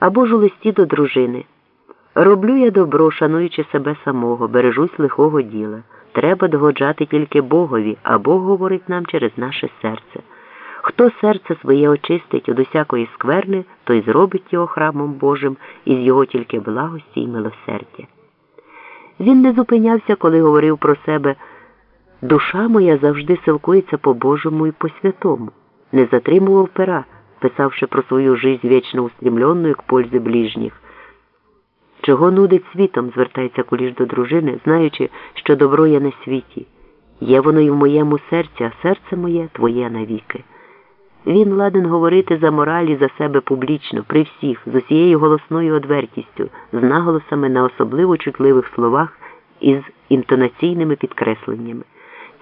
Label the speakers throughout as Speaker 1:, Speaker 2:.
Speaker 1: або ж у листі до дружини. Роблю я добро, шануючи себе самого, бережусь лихого діла. Треба догоджати тільки Богові, а Бог говорить нам через наше серце. Хто серце своє очистить від усякої скверни, той зробить його храмом Божим із його тільки благості й милосердя. Він не зупинявся, коли говорив про себе душа моя завжди силкується по Божому і по святому, не затримував пера, писавши про свою жизнь вічно устремленную к пользі ближніх. Чого нудить світом, звертається куліш до дружини, знаючи, що добро є на світі. Є воно і в моєму серці, а серце моє твоє навіки. Він ладен говорити за мораль і за себе публічно, при всіх, з усією голосною одвертістю, з наголосами на особливо чутливих словах і з інтонаційними підкресленнями.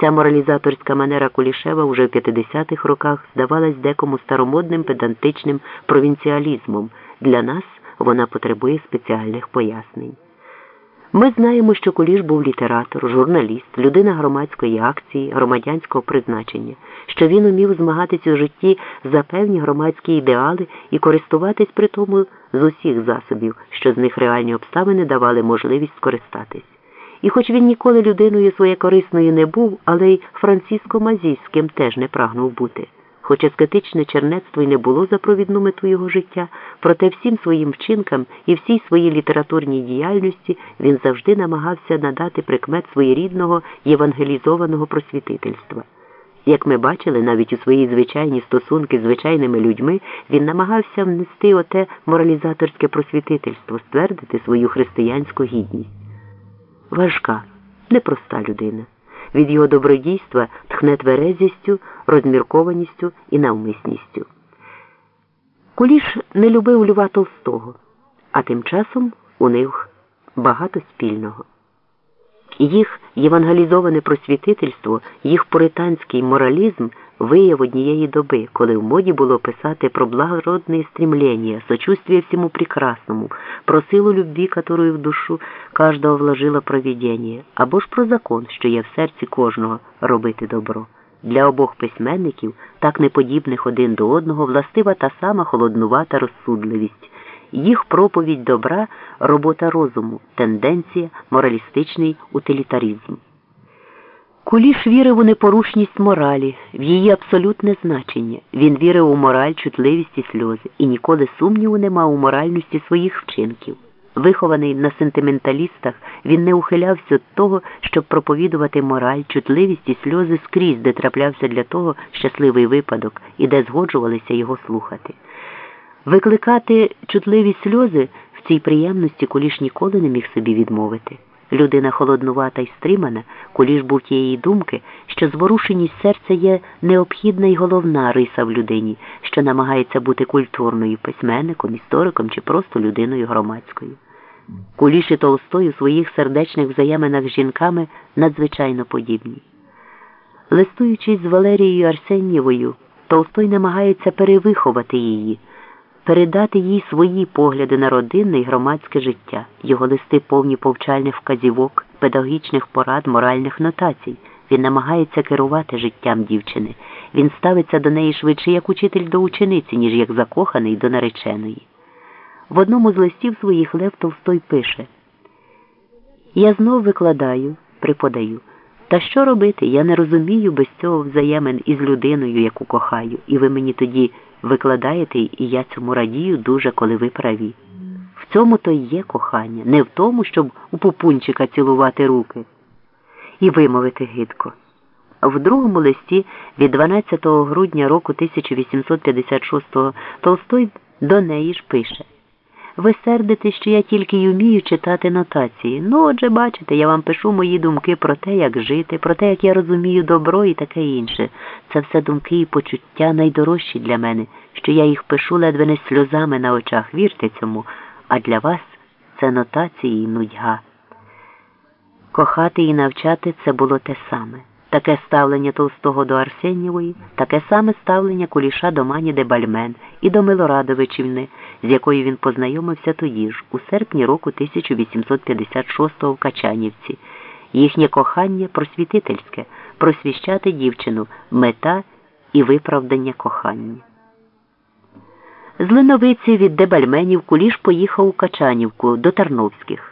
Speaker 1: Ця моралізаторська манера Кулішева уже в 50-х роках здавалась декому старомодним педантичним провінціалізмом. Для нас вона потребує спеціальних пояснень. Ми знаємо, що Куліш був літератор, журналіст, людина громадської акції, громадянського призначення, що він умів змагатися у житті за певні громадські ідеали і користуватись при тому з усіх засобів, що з них реальні обставини давали можливість скористатись. І хоч він ніколи людиною своєкорисною не був, але й Франциско Мазійським теж не прагнув бути. Хоч аскетичне чернецтво й не було за провідну мету його життя, проте всім своїм вчинкам і всій своїй літературній діяльності він завжди намагався надати прикмет своєрідного євангелізованого просвітительства. Як ми бачили, навіть у свої звичайні стосунки з звичайними людьми він намагався внести оте моралізаторське просвітительство, ствердити свою християнську гідність. Важка, непроста людина. Від його добродійства тхне тверезістю, розміркованістю і навмисністю. Куліш не любив Льва Толстого, а тим часом у них багато спільного. Їх євангелізоване просвітительство, їх пуританський моралізм вияв однієї доби, коли в моді було писати про благородне стремлення, сочувствие всему прекрасному, про силу любви, которую в душу каждого вложило провідіння, або ж про закон, що є в серці кожного робити добро. Для обох письменників, так неподібних один до одного, властива та сама холоднувата розсудливість. Їх проповідь добра, робота розуму, тенденція, моралістичний утилітаризм. Куліш вірив у непорушність моралі, в її абсолютне значення. Він вірив у мораль, чутливість і сльози і ніколи сумніву не мав у моральності своїх вчинків. Вихований на сентименталістах, він не ухилявся від того, щоб проповідувати мораль, чутливість і сльози скрізь, де траплявся для того щасливий випадок і де згоджувалися його слухати. Викликати чутливі сльози в цій приємності куліш ніколи не міг собі відмовити. Людина холоднувата й стримана, куліш був тієї думки, що зворушеність серця є необхідна й головна риса в людині, що намагається бути культурною письменником, істориком чи просто людиною громадською. Куліш і Толстой у своїх сердечних взаєминах з жінками надзвичайно подібні. Листуючись з Валерією Арсенєвою, Толстой намагається перевиховати її передати їй свої погляди на родинне і громадське життя, його листи повні повчальних вказівок, педагогічних порад, моральних нотацій. Він намагається керувати життям дівчини. Він ставиться до неї швидше як учитель до учениці, ніж як закоханий до нареченої. В одному з листів своїх Лев Толстой пише Я знов викладаю, преподаю. Та що робити? Я не розумію без цього взаємин із людиною, яку кохаю, і ви мені тоді викладаєте, і я цьому радію дуже, коли ви праві. В цьому то й є кохання, не в тому, щоб у пупунчика цілувати руки і вимовити гидко. В другому листі від 12 грудня року 1856 Толстой до неї ж пише. Ви сердите, що я тільки й умію читати нотації. Ну, отже, бачите, я вам пишу мої думки про те, як жити, про те, як я розумію добро і таке інше. Це все думки і почуття найдорожчі для мене, що я їх пишу ледве не сльозами на очах. Вірте цьому, а для вас це нотації і нудьга. Кохати і навчати це було те саме. Таке ставлення Толстого до Арсенєвої, таке саме ставлення куліша до Мані де Бальмен і до Милорадовичівни, з якою він познайомився тоді ж, у серпні року 1856-го в Качанівці. Їхнє кохання просвітительське, просвіщати дівчину, мета і виправдання кохання. З Линовиці від Дебальменів Куліш поїхав у Качанівку до Тарновських.